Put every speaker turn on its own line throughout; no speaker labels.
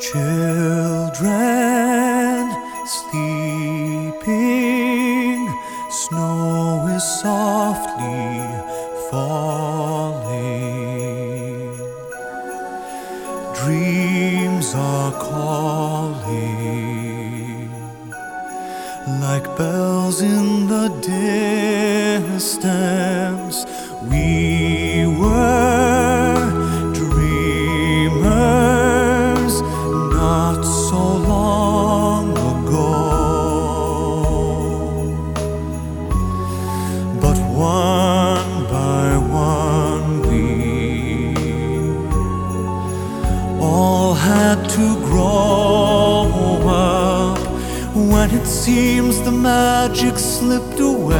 Children sleeping, snow is softly falling. Dreams are calling like bells in the distance. We were had to grow up when it seems the magic slipped away.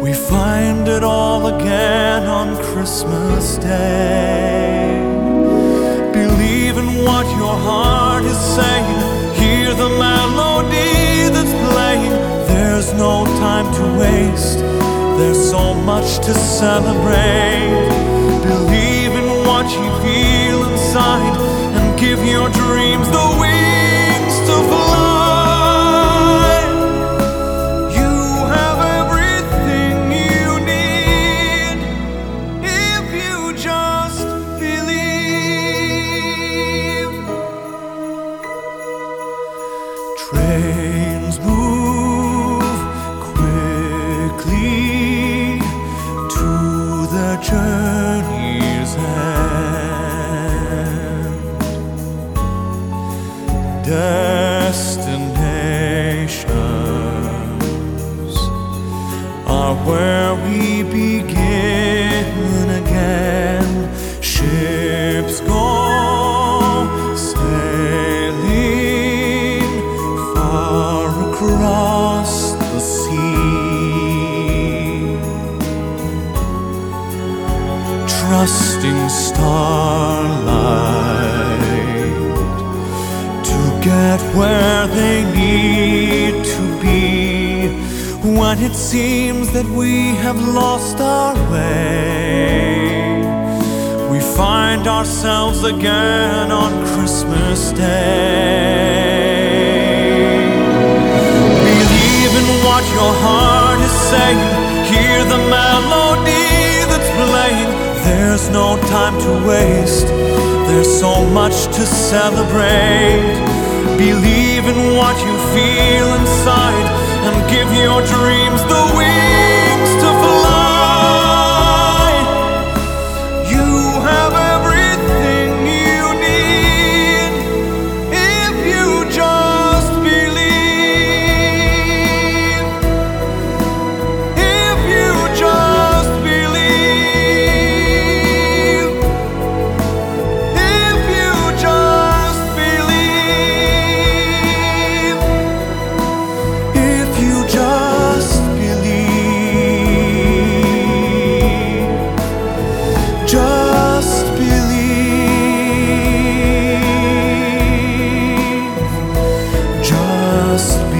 We find it all again on Christmas Day. Believe in what your heart is saying. Hear the melody that's playing. There's no time to waste. There's so much to celebrate. Believe what you feel inside and give your dreams the wings to fly. You have everything you need if you just believe. Trains move quickly to journey's where we begin again. Ships go sailing far across the sea, trusting When it seems that we have lost our way, we find ourselves again on Christmas Day. Believe in what your heart is saying. Hear the melody that's playing. There's no time to waste. There's so much to celebrate. Believe in what you feel inside and give your dreams the wings. must be.